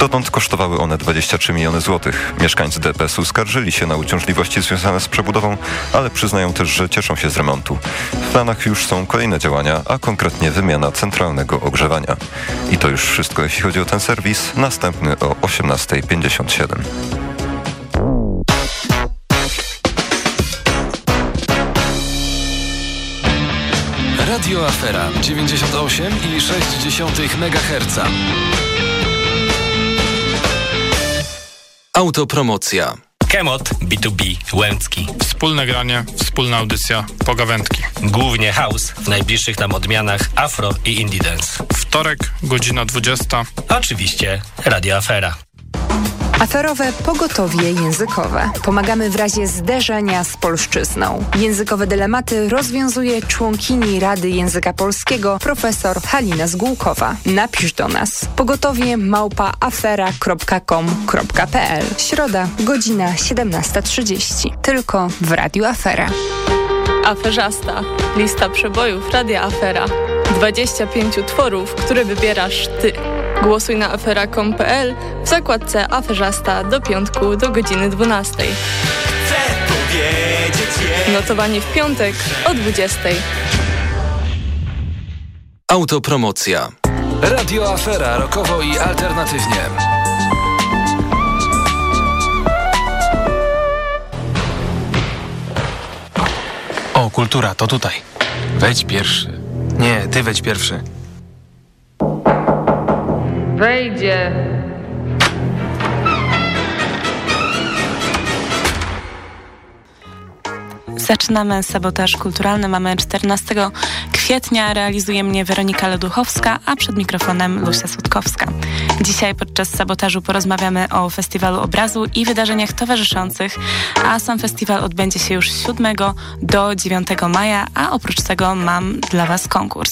Dotąd kosztowały one 23 miliony złotych. Mieszkańcy DPS-u skarżyli się na uciążliwości związane z przebudową, ale przyznają też, że cieszą się z remontu. W planach już są kolejne działania, a konkretnie wymiana centralnego ogrzewania. I to już wszystko, jeśli chodzi o ten serwis. Następny o 18.57. Radio Afera 98,6 MHz. Autopromocja. Kemot B2B Łęcki. Wspólne granie, wspólna audycja, pogawędki. Głównie house, w najbliższych nam odmianach afro i indie dance. Wtorek, godzina 20. Oczywiście Radio Afera. Aferowe pogotowie językowe. Pomagamy w razie zderzenia z polszczyzną. Językowe dylematy rozwiązuje członkini Rady Języka Polskiego profesor Halina Zgółkowa. Napisz do nas pogotowie Środa, godzina 17.30. Tylko w Radiu Afera. Aferzasta. Lista przebojów Radia Afera. 25 tworów, które wybierasz Ty. Głosuj na afera.com.pl w zakładce Aferzasta do piątku do godziny 12. Notowanie w piątek o 20. Autopromocja. Radio Afera rokowo i alternatywnie. O, kultura, to tutaj. Wejdź pierwszy. Nie, ty wejdź pierwszy. Wejdzie. Zaczynamy sabotaż kulturalny. Mamy 14 kwietnia. Realizuje mnie Weronika Leduchowska, a przed mikrofonem Lucia Sutkowska. Dzisiaj podczas sabotażu porozmawiamy o Festiwalu Obrazu i wydarzeniach towarzyszących, a sam festiwal odbędzie się już 7 do 9 maja, a oprócz tego mam dla Was konkurs.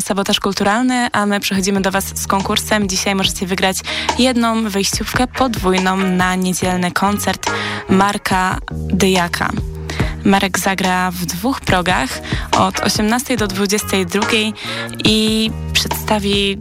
Sabotaż kulturalny, a my przechodzimy do Was z konkursem. Dzisiaj możecie wygrać jedną wyjściówkę podwójną na niedzielny koncert Marka Dyjaka. Marek zagra w dwóch progach od 18 do 22 i przedstawi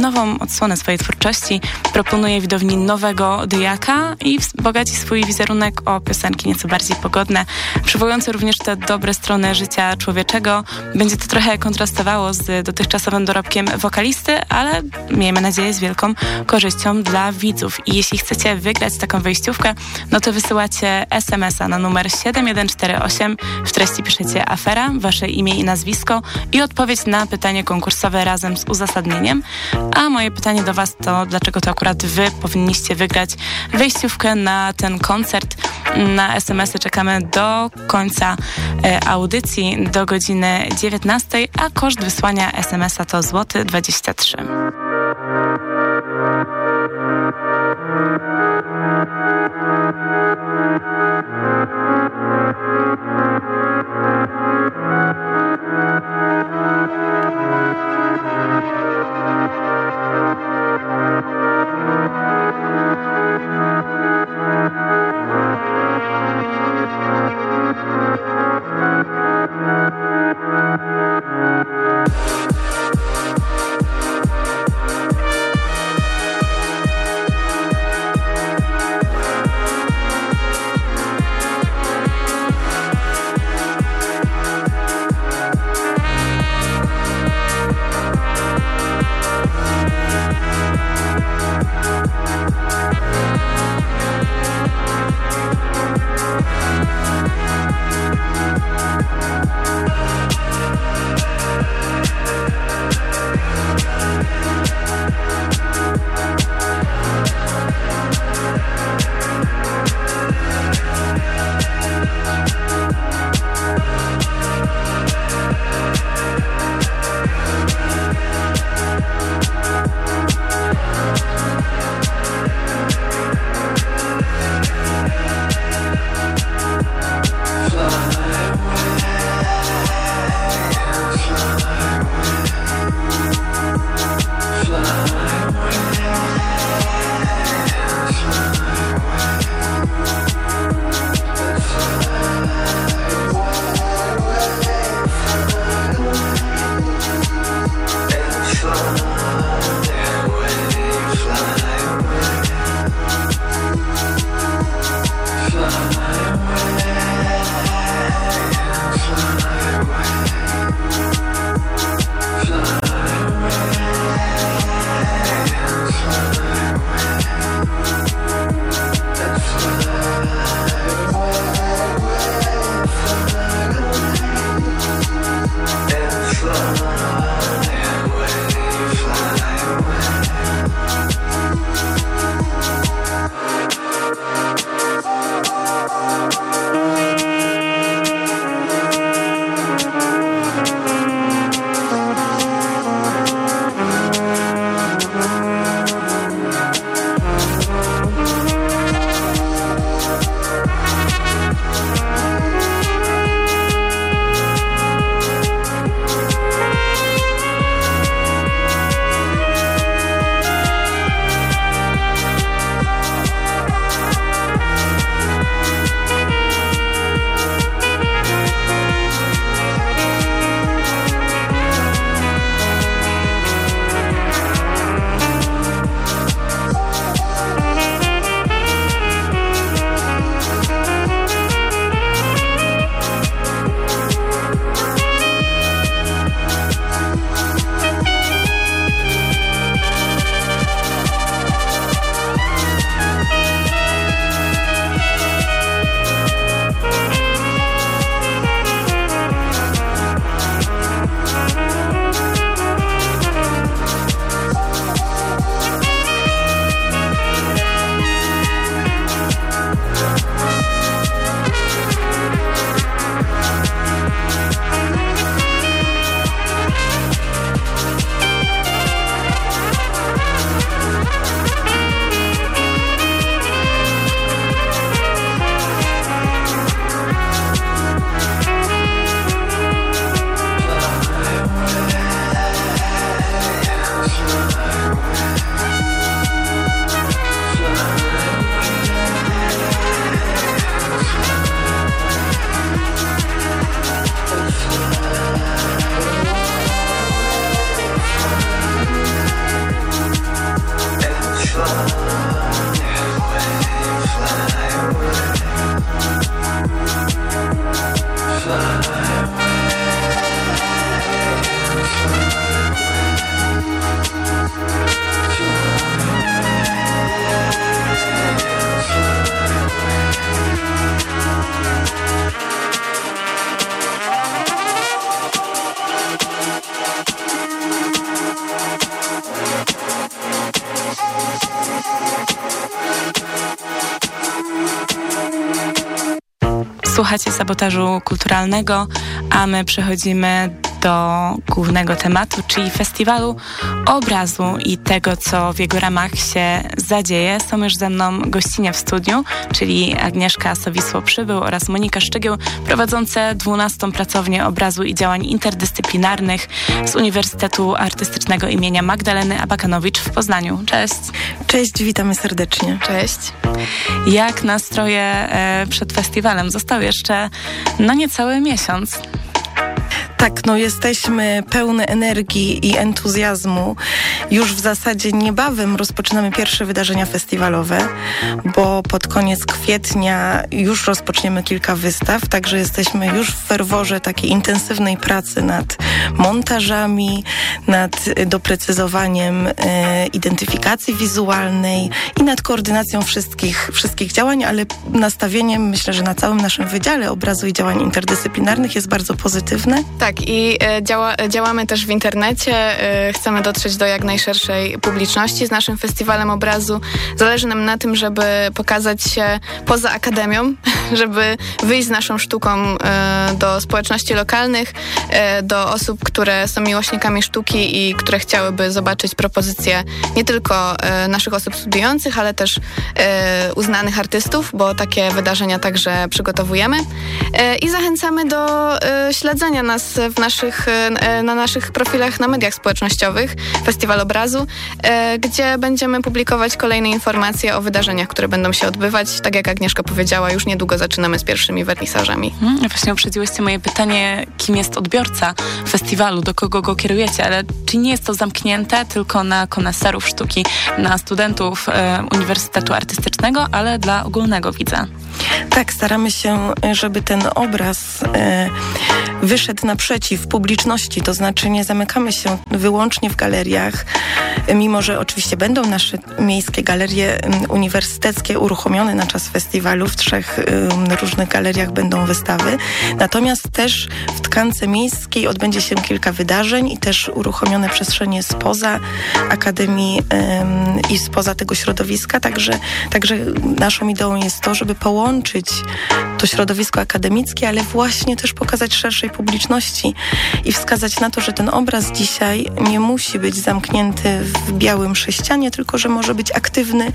nową odsłonę swojej twórczości, proponuje widowni nowego dyjaka i wzbogaci swój wizerunek o piosenki nieco bardziej pogodne, przywołujące również te dobre strony życia człowieczego. Będzie to trochę kontrastowało z dotychczasowym dorobkiem wokalisty, ale miejmy nadzieję z wielką korzyścią dla widzów. I jeśli chcecie wygrać taką wejściówkę, no to wysyłacie SMS-a na numer 7148, w treści piszecie afera, wasze imię i nazwisko i odpowiedź na pytanie konkursowe razem z uzasadnieniem. A moje pytanie do Was to, dlaczego to akurat Wy powinniście wygrać wejściówkę na ten koncert. Na SMS-y czekamy do końca e, audycji, do godziny 19, a koszt wysłania SMS-a to złoty 23. sabotażu kulturalnego, a my przechodzimy do głównego tematu, czyli festiwalu obrazu i tego, co w jego ramach się zadzieje. Są już ze mną gościnie w studiu, czyli Agnieszka Sowisło-Przybył oraz Monika Szczygieł, prowadzące 12. pracownię obrazu i działań interdyscyplinarnych z Uniwersytetu Artystycznego imienia Magdaleny Abakanowicz w Poznaniu. Cześć. Cześć, witamy serdecznie. Cześć. Jak nastroje e, przed festiwalem? Został jeszcze no niecały miesiąc. Tak, no jesteśmy pełne energii i entuzjazmu. Już w zasadzie niebawem rozpoczynamy pierwsze wydarzenia festiwalowe, bo pod koniec kwietnia już rozpoczniemy kilka wystaw, także jesteśmy już w ferworze takiej intensywnej pracy nad montażami, nad doprecyzowaniem e, identyfikacji wizualnej i nad koordynacją wszystkich, wszystkich działań, ale nastawieniem myślę, że na całym naszym Wydziale Obrazu i Działań Interdyscyplinarnych jest bardzo pozytywne. Tak i e, działa, działamy też w internecie. E, chcemy dotrzeć do jak najszerszej publiczności z naszym festiwalem obrazu. Zależy nam na tym, żeby pokazać się poza akademią, żeby wyjść z naszą sztuką e, do społeczności lokalnych, do osób, które są miłośnikami sztuki i które chciałyby zobaczyć propozycje nie tylko naszych osób studiujących, ale też uznanych artystów, bo takie wydarzenia także przygotowujemy. I zachęcamy do śledzenia nas w naszych, e, na naszych profilach na mediach społecznościowych Festiwal Obrazu, e, gdzie będziemy publikować kolejne informacje o wydarzeniach, które będą się odbywać. Tak jak Agnieszka powiedziała, już niedługo zaczynamy z pierwszymi wernisażami. Hmm, właśnie uprzedziłyście moje pytanie, kim jest odbiorca festiwalu, do kogo go kierujecie, ale czy nie jest to zamknięte tylko na koneserów sztuki, na studentów e, Uniwersytetu Artystycznego, ale dla ogólnego widza? Tak, staramy się, żeby ten obraz e, wyszedł naprzeciw publiczności, to znaczy nie zamykamy się wyłącznie w galeriach, mimo że oczywiście będą nasze miejskie galerie uniwersyteckie uruchomione na czas festiwalu. W trzech różnych galeriach będą wystawy. Natomiast też w tkance miejskiej odbędzie się kilka wydarzeń i też uruchomione przestrzenie spoza Akademii i spoza tego środowiska. Także, także naszą ideą jest to, żeby połączyć to środowisko akademickie, ale właśnie też pokazać szerszej publiczności i wskazać na to, że ten obraz dzisiaj nie musi być zamknięty w białym sześcianie, tylko że może być aktywny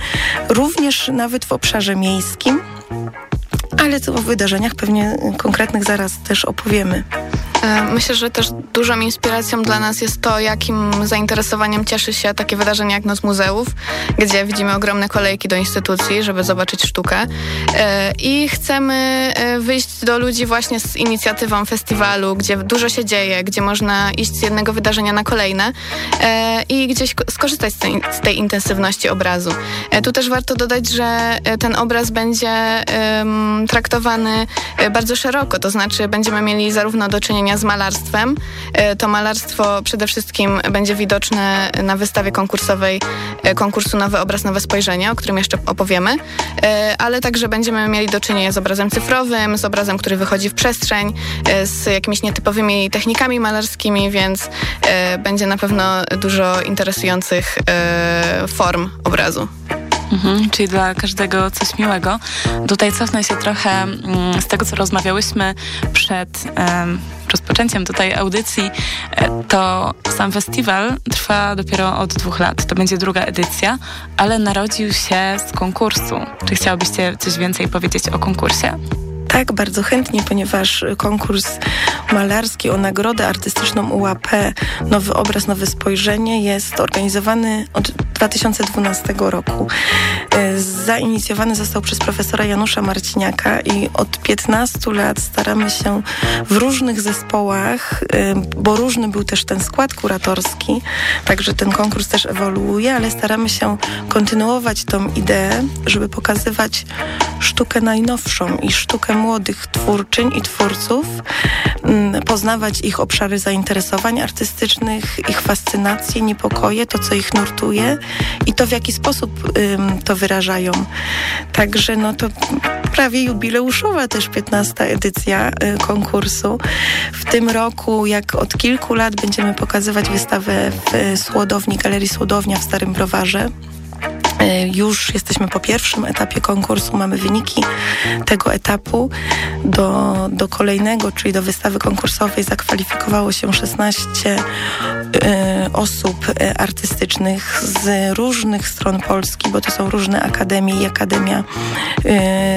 również nawet w obszarze miejskim. Ale o wydarzeniach pewnie konkretnych zaraz też opowiemy. E, myślę, że też dużą inspiracją dla nas jest to, jakim zainteresowaniem cieszy się takie wydarzenie jak Noc Muzeów, gdzie widzimy ogromne kolejki do instytucji, żeby zobaczyć sztukę. E, I chcemy e, wyjść do ludzi właśnie z inicjatywą festiwalu, gdzie dużo się dzieje, gdzie można iść z jednego wydarzenia na kolejne i gdzieś skorzystać z tej, z tej intensywności obrazu. Tu też warto dodać, że ten obraz będzie traktowany bardzo szeroko, to znaczy będziemy mieli zarówno do czynienia z malarstwem. E, to malarstwo przede wszystkim będzie widoczne na wystawie konkursowej e, konkursu Nowy Obraz, Nowe Spojrzenie, o którym jeszcze opowiemy, e, ale także będziemy mieli do czynienia z obrazem cyfrowym, z obrazem, który wychodzi w przestrzeń, z jakimiś nietypowymi technikami malarskimi, więc będzie na pewno dużo interesujących form obrazu. Mhm, czyli dla każdego coś miłego. Tutaj cofnę się trochę mm, z tego, co rozmawiałyśmy przed um, rozpoczęciem tutaj audycji. E, to sam festiwal trwa dopiero od dwóch lat. To będzie druga edycja, ale narodził się z konkursu. Czy chciałabyście coś więcej powiedzieć o konkursie? Tak, bardzo chętnie, ponieważ konkurs malarski o nagrodę artystyczną UAP Nowy Obraz, Nowe Spojrzenie jest organizowany od 2012 roku. Zainicjowany został przez profesora Janusza Marciniaka i od 15 lat staramy się w różnych zespołach, bo różny był też ten skład kuratorski, także ten konkurs też ewoluuje, ale staramy się kontynuować tą ideę, żeby pokazywać sztukę najnowszą i sztukę młodych twórczyń i twórców, poznawać ich obszary zainteresowań artystycznych, ich fascynacje, niepokoje, to co ich nurtuje i to w jaki sposób to wyrażają. Także no to prawie jubileuszowa też 15 edycja y, konkursu. W tym roku, jak od kilku lat będziemy pokazywać wystawę w Słodowni, Galerii Słodownia w Starym Browarze E, już jesteśmy po pierwszym etapie konkursu, mamy wyniki tego etapu. Do, do kolejnego, czyli do wystawy konkursowej zakwalifikowało się 16 e, osób e, artystycznych z różnych stron Polski, bo to są różne akademie i Akademia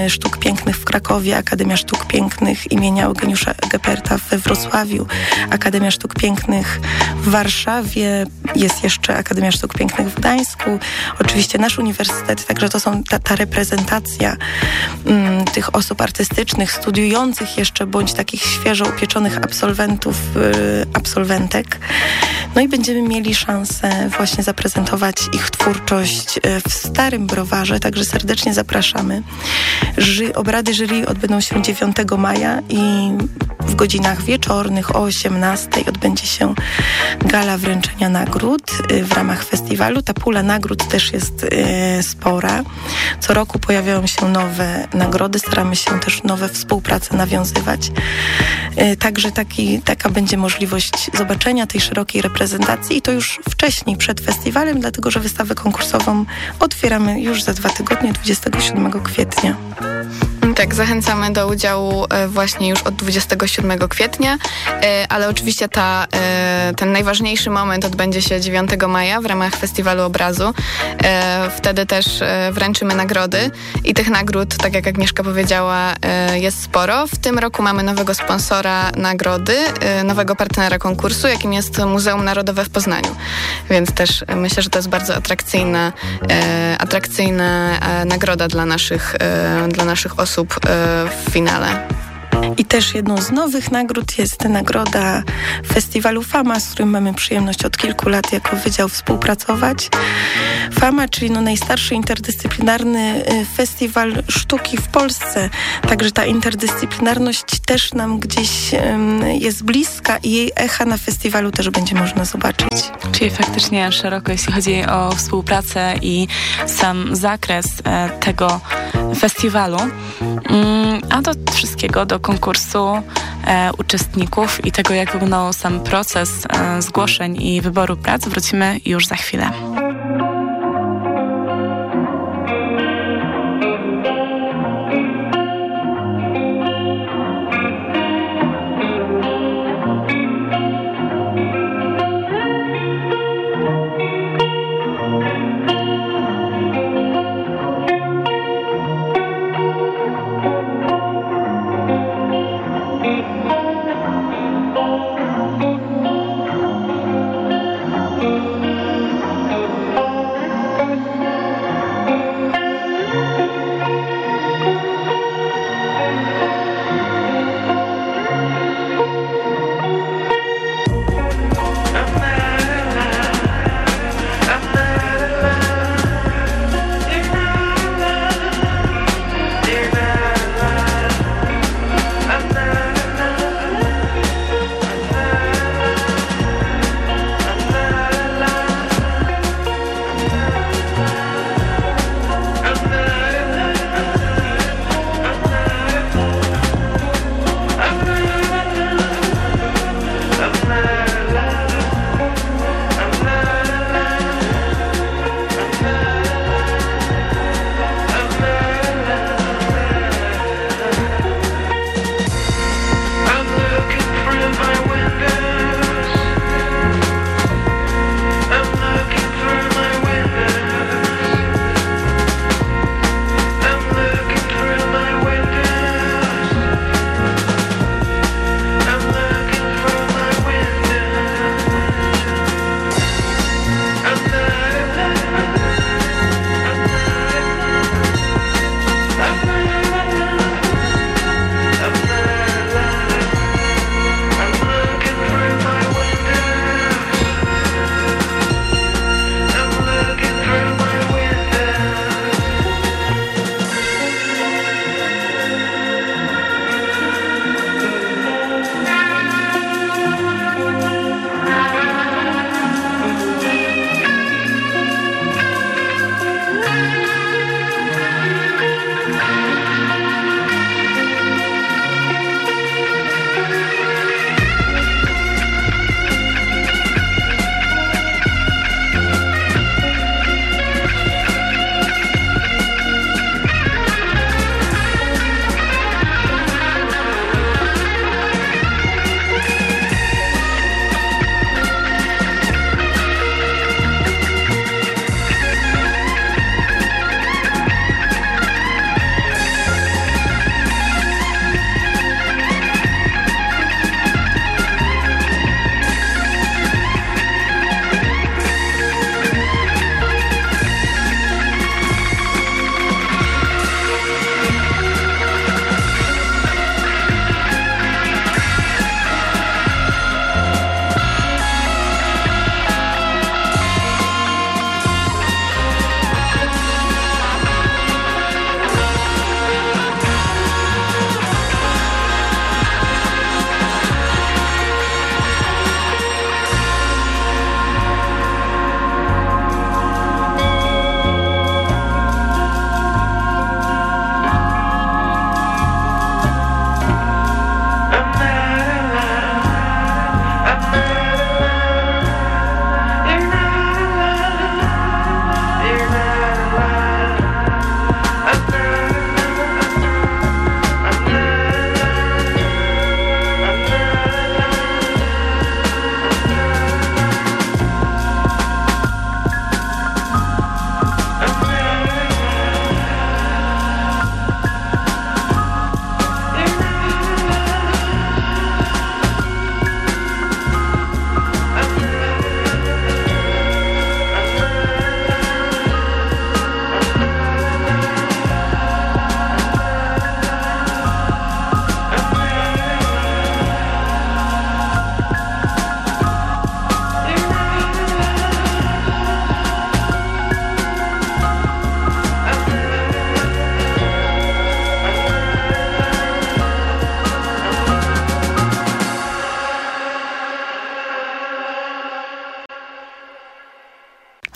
Sztuk Pięknych w Krakowie, Akademia Sztuk Pięknych imienia Eugeniusza Geperta we Wrocławiu, Akademia Sztuk Pięknych w Warszawie, jest jeszcze Akademia Sztuk Pięknych w Gdańsku, oczywiście nasz uniwersytet, także to są ta, ta reprezentacja mm, tych osób artystycznych, studiujących jeszcze, bądź takich świeżo upieczonych absolwentów, y, absolwentek. No i będziemy mieli szansę właśnie zaprezentować ich twórczość y, w Starym Browarze, także serdecznie zapraszamy. Ży, obrady jury odbędą się 9 maja i w godzinach wieczornych o 18 odbędzie się gala wręczenia nagród y, w ramach festiwalu. Ta pula nagród też jest y, spora. Co roku pojawiają się nowe nagrody, staramy się też nowe współprace nawiązywać. Y, także taki, taka będzie możliwość zobaczenia tej szerokiej reprezentacji i to już wcześniej, przed festiwalem, dlatego że wystawę konkursową otwieramy już za dwa tygodnie, 27 kwietnia. Tak, zachęcamy do udziału e, właśnie już od 27 kwietnia, e, ale oczywiście ta, e, ten najważniejszy moment odbędzie się 9 maja w ramach Festiwalu Obrazu. Wtedy też wręczymy nagrody i tych nagród, tak jak Agnieszka powiedziała, jest sporo. W tym roku mamy nowego sponsora nagrody, nowego partnera konkursu, jakim jest Muzeum Narodowe w Poznaniu. Więc też myślę, że to jest bardzo atrakcyjna, atrakcyjna nagroda dla naszych, dla naszych osób w finale. I też jedną z nowych nagród jest nagroda festiwalu FAMA, z którym mamy przyjemność od kilku lat jako wydział współpracować. FAMA, czyli no najstarszy interdyscyplinarny y, festiwal sztuki w Polsce. Także ta interdyscyplinarność też nam gdzieś jest bliska i jej echa na festiwalu też będzie można zobaczyć. Czyli faktycznie szeroko, jeśli chodzi o współpracę i sam zakres e, tego festiwalu. Mm, a do wszystkiego, do konkursu, e, uczestników i tego, jak wyglądał sam proces e, zgłoszeń i wyboru prac, wrócimy już za chwilę.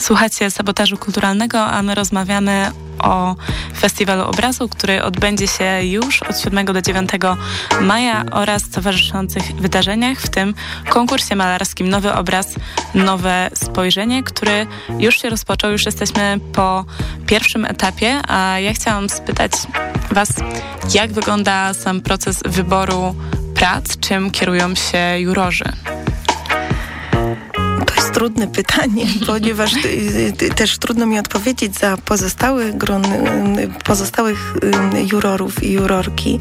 Słuchacie sabotażu kulturalnego, a my rozmawiamy o Festiwalu Obrazu, który odbędzie się już od 7 do 9 maja oraz towarzyszących wydarzeniach, w tym konkursie malarskim Nowy Obraz, Nowe Spojrzenie, który już się rozpoczął, już jesteśmy po pierwszym etapie, a ja chciałam spytać Was, jak wygląda sam proces wyboru prac, czym kierują się jurorzy? Trudne pytanie, ponieważ y, y, też trudno mi odpowiedzieć za pozostały gron, y, pozostałych jurorów i jurorki.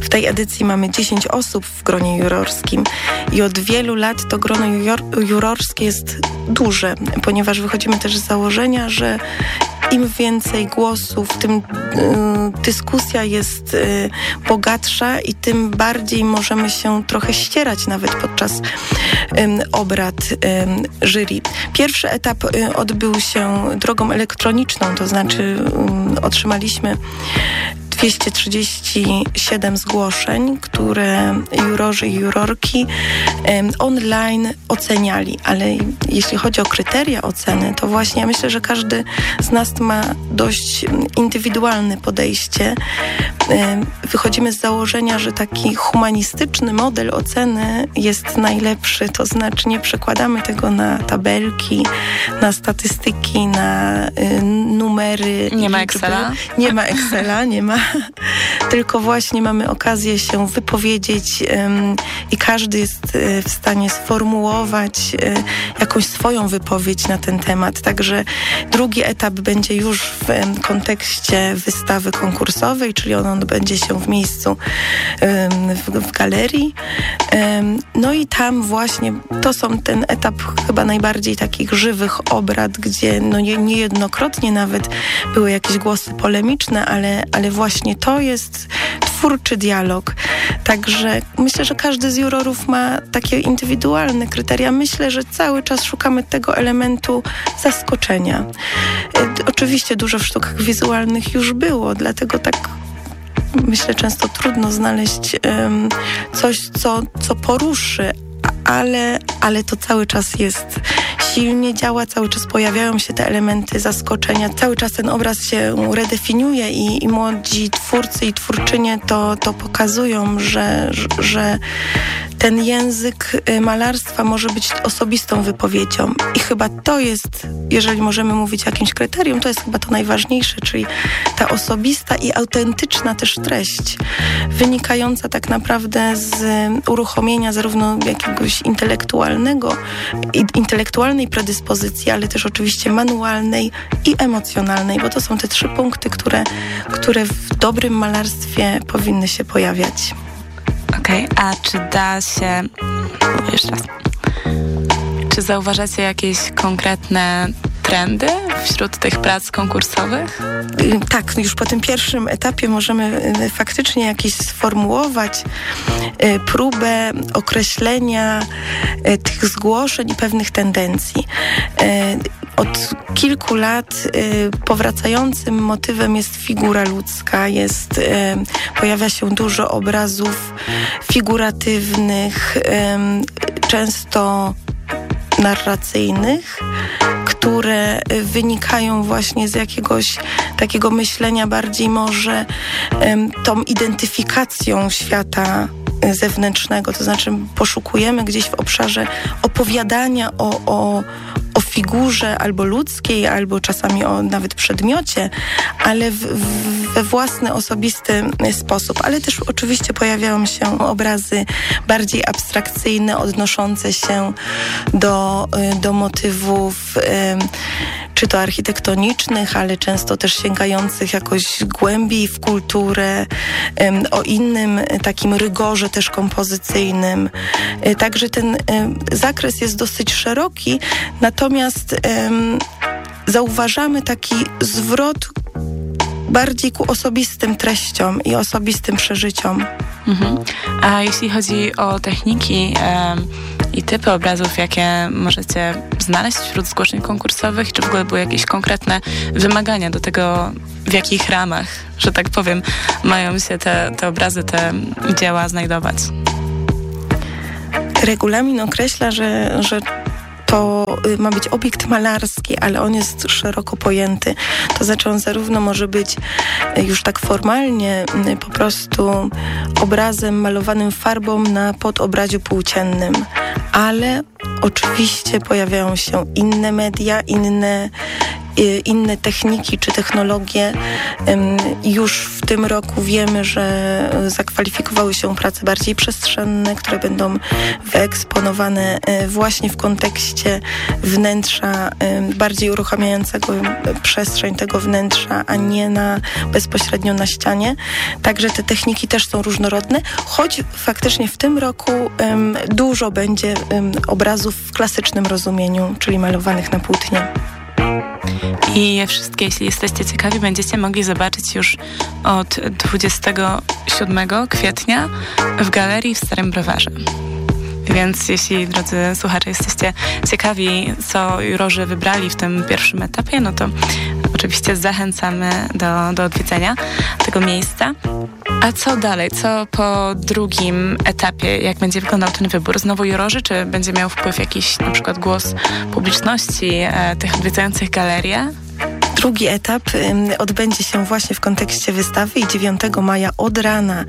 W tej edycji mamy 10 osób w gronie jurorskim i od wielu lat to grono juror, jurorskie jest duże, ponieważ wychodzimy też z założenia, że im więcej głosów, tym y, dyskusja jest y, bogatsza i tym bardziej możemy się trochę ścierać nawet podczas obrad jury. Pierwszy etap y, odbył się drogą elektroniczną, to znaczy otrzymaliśmy 237 zgłoszeń, które jurorzy i jurorki online oceniali, ale jeśli chodzi o kryteria oceny, to właśnie ja myślę, że każdy z nas ma dość indywidualne podejście. Wychodzimy z założenia, że taki humanistyczny model oceny jest najlepszy, to znaczy nie przekładamy tego na tabelki, na statystyki, na y, numery. Nie ma Excela? Nie ma Excela, nie ma tylko właśnie mamy okazję się wypowiedzieć i każdy jest e, w stanie sformułować e, jakąś swoją wypowiedź na ten temat. Także drugi etap będzie już w kontekście wystawy konkursowej, czyli on odbędzie się w miejscu w, galerii. No i tam właśnie to są ten etap chyba najbardziej takich żywych obrad, gdzie no nie, niejednokrotnie nawet były jakieś głosy polemiczne, ale, ale właśnie to jest twórczy dialog. Także myślę, że każdy z jurorów ma takie indywidualne kryteria. Myślę, że cały czas szukamy tego elementu zaskoczenia. E, oczywiście dużo w sztukach wizualnych już było, dlatego tak myślę często trudno znaleźć um, coś, co, co poruszy, ale, ale to cały czas jest silnie działa, cały czas pojawiają się te elementy zaskoczenia, cały czas ten obraz się redefiniuje i, i młodzi twórcy i twórczynie to, to pokazują, że, że ten język y, malarstwa może być osobistą wypowiedzią. I chyba to jest, jeżeli możemy mówić o jakimś kryterium, to jest chyba to najważniejsze, czyli ta osobista i autentyczna też treść, wynikająca tak naprawdę z uruchomienia zarówno jakiegoś intelektualnego, intelektualnej predyspozycji, ale też oczywiście manualnej i emocjonalnej, bo to są te trzy punkty, które, które w dobrym malarstwie powinny się pojawiać. Okej, okay, a czy da się... Jeszcze raz. Czy zauważacie jakieś konkretne trendy wśród tych prac konkursowych? Tak, już po tym pierwszym etapie możemy y, faktycznie jakieś sformułować y, próbę określenia y, tych zgłoszeń i pewnych tendencji. Od kilku lat powracającym motywem jest figura ludzka, jest, pojawia się dużo obrazów figuratywnych, często narracyjnych, które wynikają właśnie z jakiegoś takiego myślenia bardziej może tą identyfikacją świata zewnętrznego, to znaczy poszukujemy gdzieś w obszarze opowiadania o, o, o figurze albo ludzkiej, albo czasami o nawet przedmiocie, ale w, w, we własny, osobisty sposób. Ale też oczywiście pojawiają się obrazy bardziej abstrakcyjne, odnoszące się do, do motywów czy to architektonicznych, ale często też sięgających jakoś głębiej w kulturę, o innym takim rygorze też kompozycyjnym. Także ten zakres jest dosyć szeroki, natomiast zauważamy taki zwrot bardziej ku osobistym treściom i osobistym przeżyciom. Mhm. A jeśli chodzi o techniki i typy obrazów, jakie możecie znaleźć wśród zgłoszeń konkursowych, czy w ogóle były jakieś konkretne wymagania do tego, w jakich ramach, że tak powiem, mają się te, te obrazy, te dzieła znajdować? Regulamin określa, że, że to y, ma być obiekt malarski, ale on jest szeroko pojęty. To znaczy on zarówno może być y, już tak formalnie y, po prostu obrazem malowanym farbą na podobraziu płóciennym, ale oczywiście pojawiają się inne media, inne inne techniki czy technologie. Już w tym roku wiemy, że zakwalifikowały się prace bardziej przestrzenne, które będą wyeksponowane e, właśnie w kontekście wnętrza bardziej uruchamiającego przestrzeń tego wnętrza, a nie na, bezpośrednio na ścianie. Także te techniki też są różnorodne, choć faktycznie w tym roku dużo będzie obrazów w klasycznym rozumieniu, czyli malowanych na płótnie. I wszystkie, jeśli jesteście ciekawi, będziecie mogli zobaczyć już od 27 kwietnia w galerii w Starym Browarze. Więc jeśli, drodzy słuchacze, jesteście ciekawi, co jurorzy wybrali w tym pierwszym etapie, no to oczywiście zachęcamy do, do odwiedzenia tego miejsca. A co dalej? Co po drugim etapie? Jak będzie wyglądał ten wybór? Znowu jurorzy, czy będzie miał wpływ jakiś na przykład głos publiczności, e, tych odwiedzających galerię? Drugi etap odbędzie się właśnie w kontekście wystawy i 9 maja od rana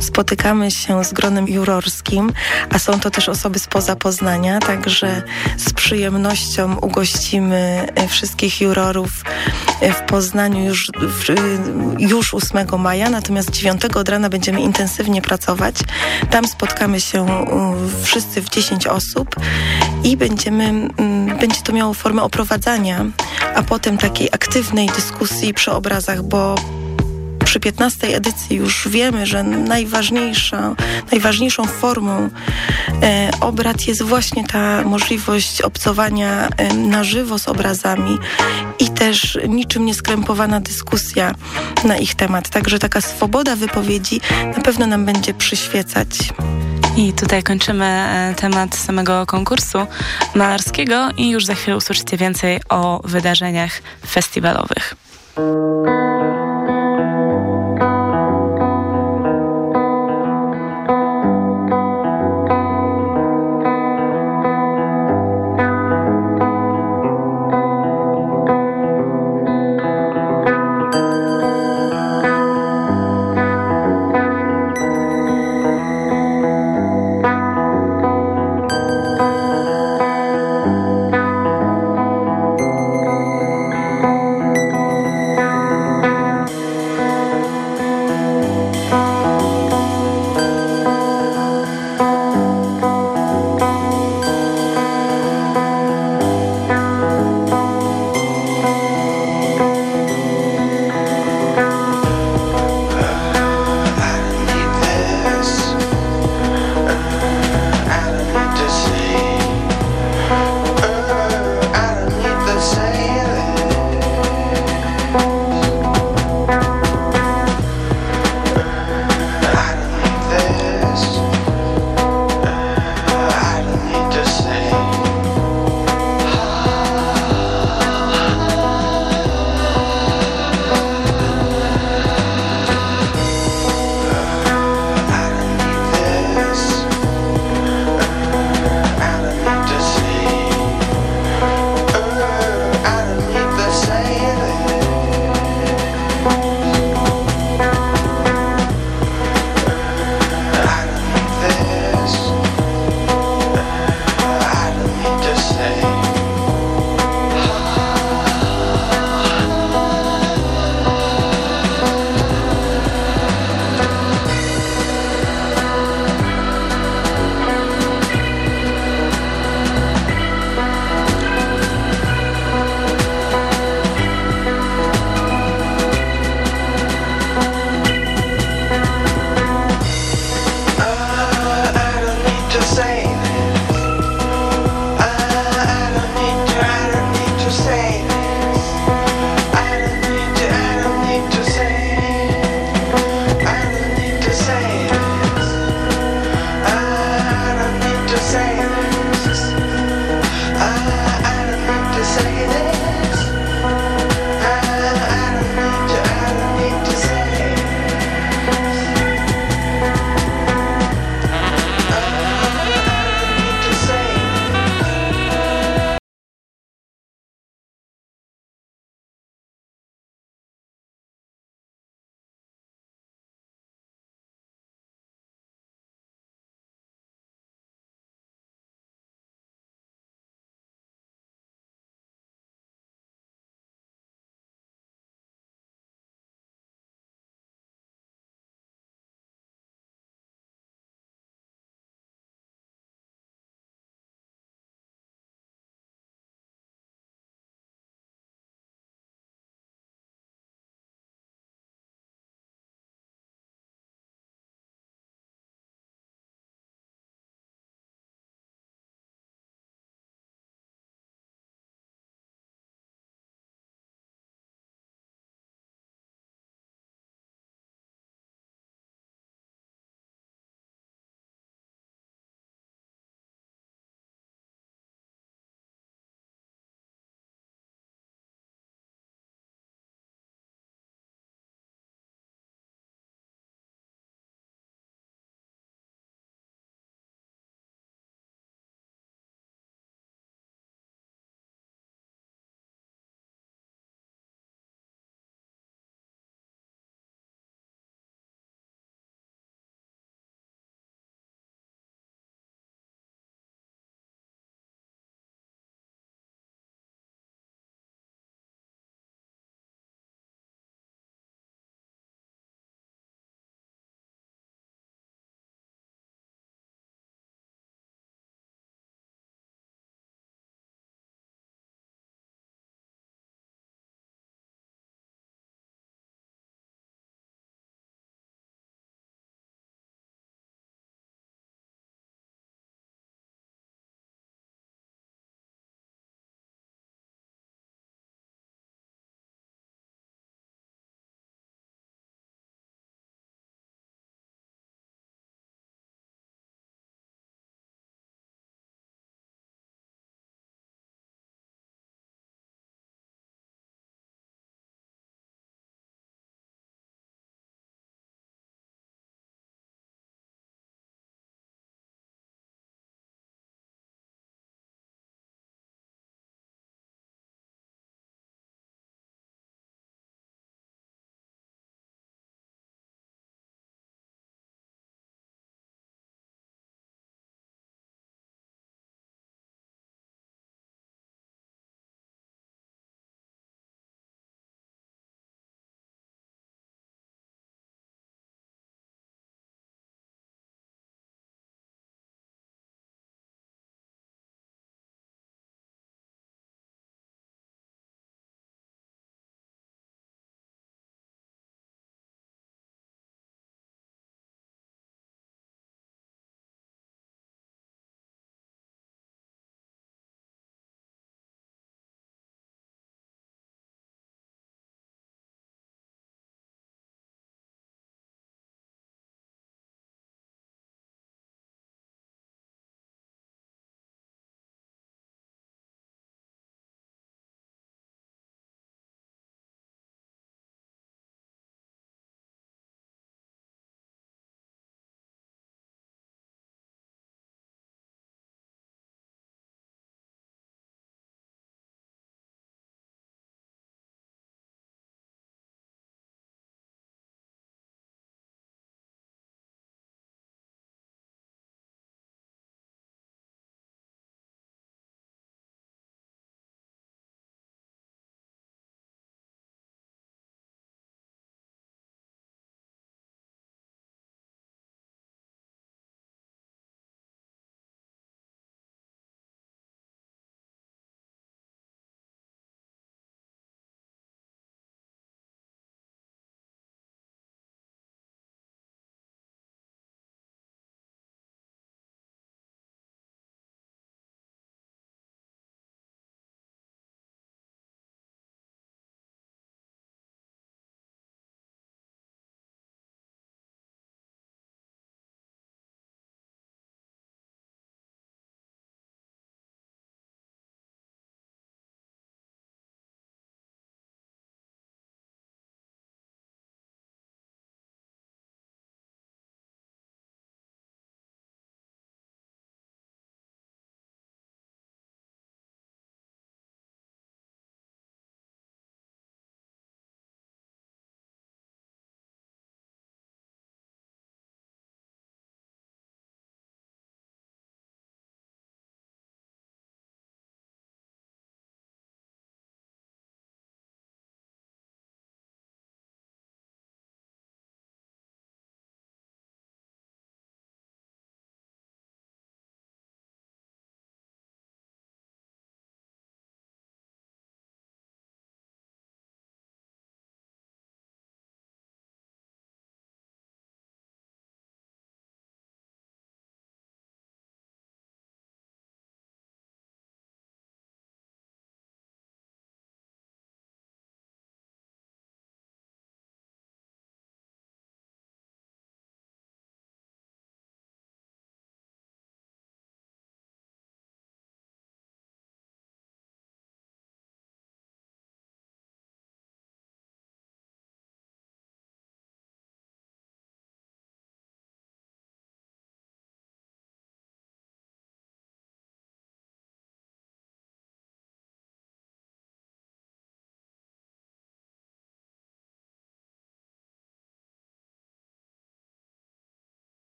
spotykamy się z gronem jurorskim, a są to też osoby spoza Poznania, także z przyjemnością ugościmy e, wszystkich jurorów e, w Poznaniu już, już 8 maja, natomiast 9 od rana będziemy intensywnie pracować. Tam spotkamy się wszyscy w 10 osób i będziemy, będzie to miało formę oprowadzania, a potem takiej aktywnej dyskusji przy obrazach, bo przy 15 edycji już wiemy, że najważniejsza, najważniejszą formą e, obrad jest właśnie ta możliwość obcowania e, na żywo z obrazami i też niczym nieskrępowana dyskusja na ich temat. Także taka swoboda wypowiedzi na pewno nam będzie przyświecać. I tutaj kończymy e, temat samego konkursu malarskiego i już za chwilę usłyszycie więcej o wydarzeniach festiwalowych.